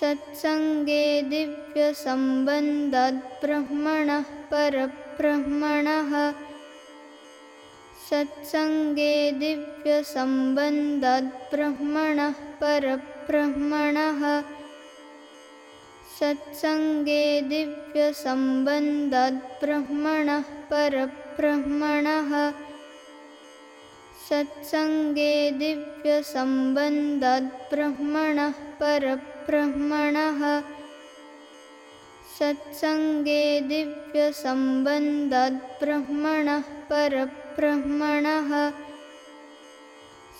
सत्सङ्गे दिव्यसम्बन्धाद्ब्रह्मणः परब्रह्मणः। सत्सङ्गे दिव्यसम्बन्धाद्ब्रह्मणः परब्रह्मणः। सत्सङ्गे दिव्यसम्बन्धाद्ब्रह्मणः परब्रह्मणः सत्सङ्गे दिव्यसम्बन्धाद्ब्रह्मणः परब्रह्मणः। सत्सङ्गे परब्रह्मणः।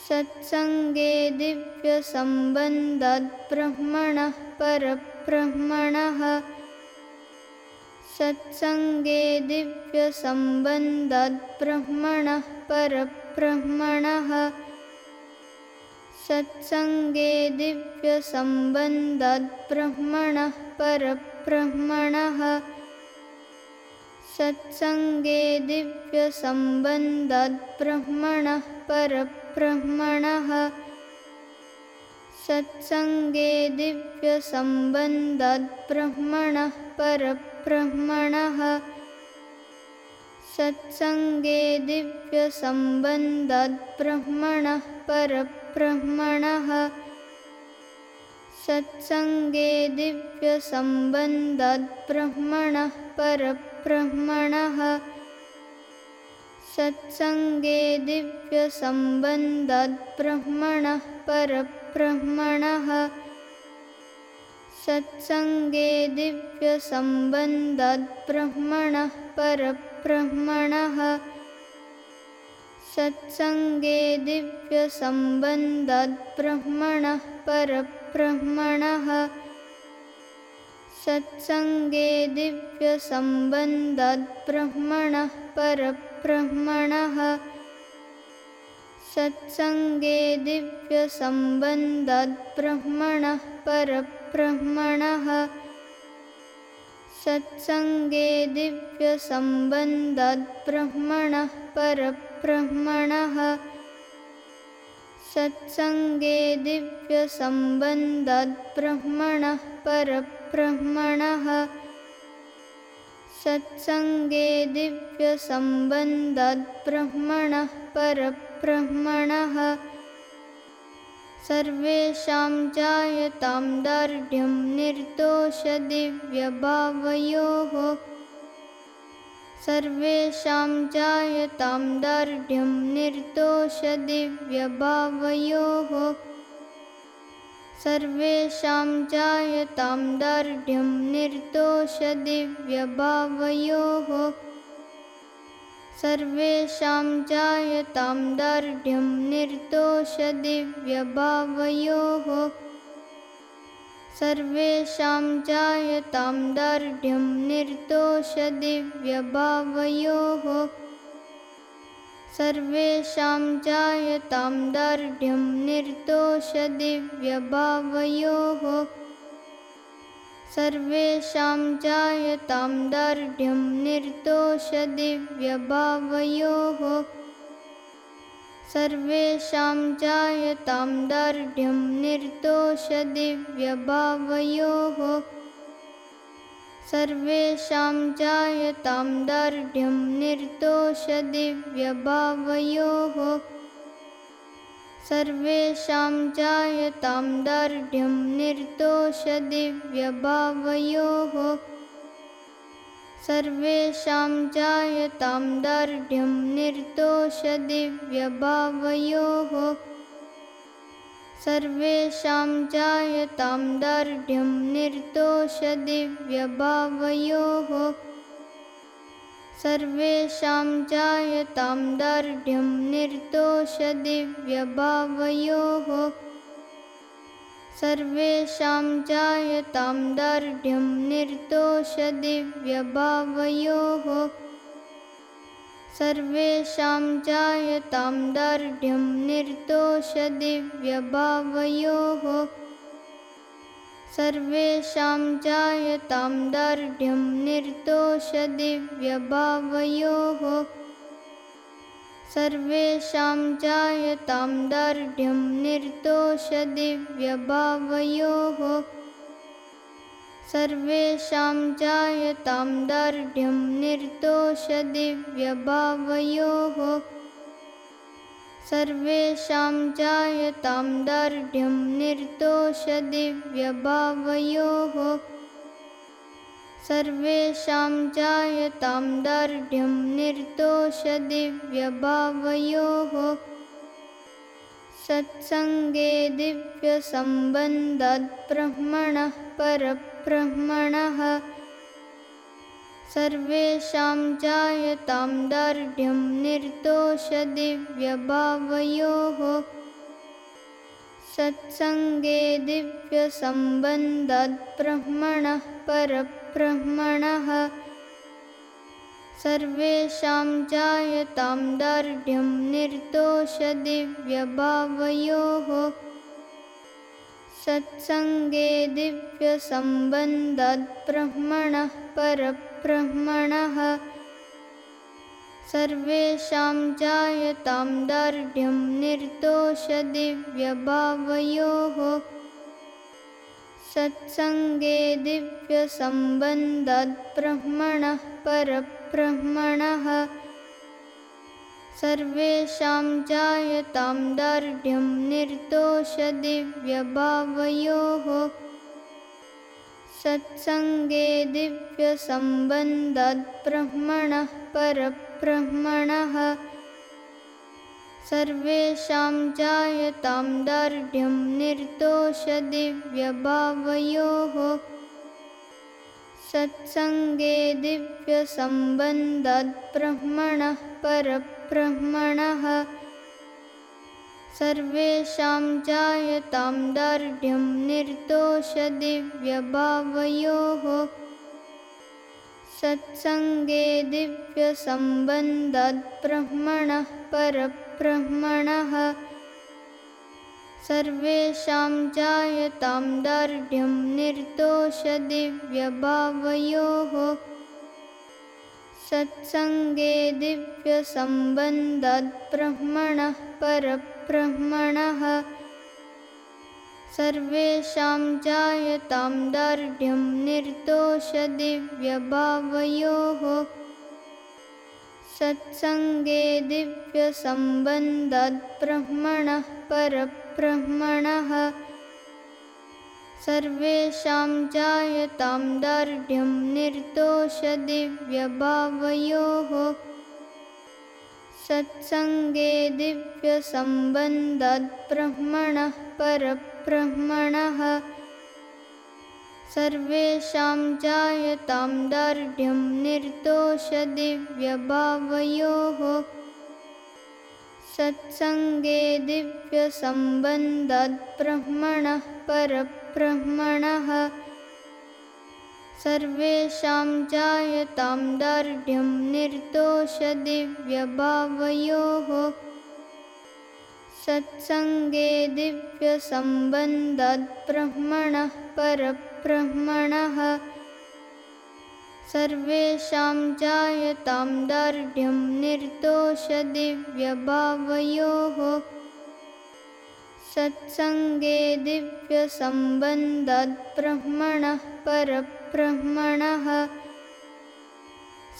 सत्सङ्गे दिव्यसम्बन्धाद्ब्रह्मणः परब्रह्मणः सत्सङ्गे दिव्यसम्बन्धाद्ब्रह्मणः परब्रह्मणः। सत्सङ्गे दिव्यसम्बन्धाद्ब्रह्मणः परब्रह्मणः। सत्सङ्गे दिव्यसम्बन्धाद्ब्रह्मणः परब्रह्मणः। सत्सङ्गे दिव्यसम्बन्धाद्ब्रह्मणः परब्रह्मणः सत्सङ्गे दिव्यसम्बन्धाद्ब्रह्मणः परब्रह्मणः। सत्सङ्गे दिव्यसम्बन्धाद्ब्रह्मणः परब्रह्मणः। सत्सङ्गे दिव्यसम्बन्धाद्ब्रह्मणः परब्रह्मणः सत्सङ्गे दिव्यसम्बन्धाद्ब्रह्मणः परब्रह्मणः। सत्सङ्गे परब्रह्मणः। सत्सङ्गे परब्रह्मणः। सत्सङ्गे दिव्यसम्बन्धाद्ब्रह्मणः परब्रह्मणः सत्सङ्गे दिव्यसम्बन्धाद्ब्रह्मणः परब्रह्मणः। सत्सङ्गे दिव्यसम्बन्धाद्ब्रह्मणः परब्रह्मणः। सत्सङ्गे दिव्यसम्बन्धाद्ब्रह्मणः परब्रह्मणः सर्वेषां जायतां दार्ढ्यं निर्दोषदिव्यभावयोः। सर्वेषां जायतां दार्ढ्यं निर्दोषदिव्यभावयोः। सर्वेषां जायतां दार्ढ्यं निर्दोषदिव्यभावयोः सर्वेषां जायतां दार्ढ्यं निर्दोषदिव्यभावयोः। सर्वेषां जायतां दार्ढ्यं निर्दोषदिव्यभावयोः। सर्वेषां जायतां दार्ढ्यं निर्दोषदिव्यभावयोः सर्वेषां जायतां दार्ढ्यं निर्दोषदिव्यभावयोः सर्वेषां जायतां दार्ढ्यं निर्दोषदिव्यभावयोः सर्वेषां जायतां दार्ढ्यं निर्दोषदिव्यभावयोः सर्वेषां जायतां दार्ढ्यं निर्दोषदिव्यभावयोः। सर्वेषां जायतां दार्ढ्यं निर्दोषदिव्यभावयोः। सर्वेषां जायतां दार्ढ्यं निर्दोषदिव्यभावयोः सर्वेषां जायतां दार्ढ्यं निर्दोषदिव्यभावयोः सर्वेषां जायतां दार्ढ्यं निर्दोषदिव्यभावयोः सर्वेषां जायतां दार्ढ्यं निर्दोषदिव्यभावयोः सर्वेषां जायतां दार्ढ्यं निर्दोषदिव्यभावयोः। सर्वेषां जायतां दार्ढ्यं निर्दोषदिव्यभावयोः। सर्वेषां जायतां दार्ढ्यं निर्दोषदिव्यभावयोः सर्वेषां जायतां दार्ढ्यं निर्दोषदिव्यभावयोः। सर्वेषां जायतां दार्ढ्यं निर्दोषदिव्यभावयोः। सत्सङ्गे दिव्यसम्बन्धाद्ब्रह्मणः परब्रह्मणः सर्वेषां जायतां दार्ढ्यं निर्दोषदिव्यभावयोः सत्सङ्गे दिव्यसम्बन्धाद्ब्रह्मणः परब्रह्मणः सर्वेषां जायतां दार्ढ्यं निर्दोषदिव्यभावयोः सत्सङ्गे दिव्यसम्बन्धाद्ब्रह्मणः परब्रह्मणः सर्वेषां जायतां दार्ढ्यं निर्दोषदिव्यभावयोः। सत्सङ्गे दिव्यसम्बन्धाद्ब्रह्मणः परब्रह्मणः। सर्वेषां जायतां दार्ढ्यं निर्दोषदिव्यभावयोः सत्सङ्गे दिव्यसम्बन्धाद्ब्रह्मणः परब्रह्मणः। सर्वेषां जायतां दार्ढ्यं निर्दोषदिव्यभावयोः सत्सङ्गे दिव्यसम्बन्धाद्ब्रह्मणः परब्रह्मणः सर्वेषां जायतां दार्ढ्यं निर्दोषदिव्यभावयोः सत्सङ्गे दिव्यसम्बन्धाद्ब्रह्मणः परब्रह्मणः सर्वेषां जायतां दार्ढ्यं निर्दोषदिव्यभावयोः सत्सङ्गे दिव्यसम्बन्धाद्ब्रह्मणः परब्रह्मणः सर्वेषां जायतां दार्ढ्यं निर्दोषदिव्यभावयोः। सत्सङ्गे दिव्यसम्बन्धाद्ब्रह्मणः परब्रह्मणः। सर्वेषां जायतां दार्ढ्यं निर्दोषदिव्यभावयोः सत्सङ्गे दिव्यसम्बन्धाद्ब्रह्मणः परब्रह्मणः। सर्वेषां जायतां दार्ढ्यं निर्दोषदिव्यभावयोः सत्सङ्गे दिव्यसम्बन्धाद्ब्रह्मणः परब्रह्मणः सर्वेषां जायतां दार्ढ्यं निर्दोषदिव्यभावयोः। सत्सङ्गे दिव्यसम्बन्धाद्ब्रह्मणः परब्रह्मणः। सर्वेषां जायतां दार्ढ्यं निर्दोषदिव्यभावयोः। सत्सङ्गे दिव्यसम्बन्धाद्ब्रह्मणः परब्रह्मणः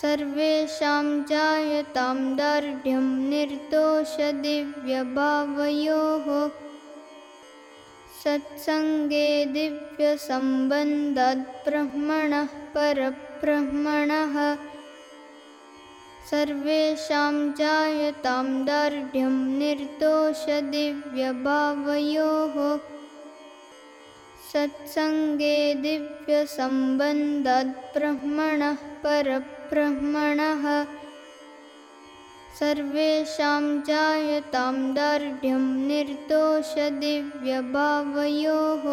सर्वेषां जायतां दार्ढ्यं निर्दोषदिव्यभावयोः। सत्सङ्गे दिव्यसम्बन्धाद्ब्रह्मणः परब्रह्मणः। सर्वेषां जायतां दार्ढ्यं निर्दोषदिव्यभावयोः सत्सङ्गे दिव्यसम्बन्धाद्ब्रह्मणः परब्रह्मणः। सर्वेषां जायतां दार्ढ्यं निर्दोषदिव्यभावयोः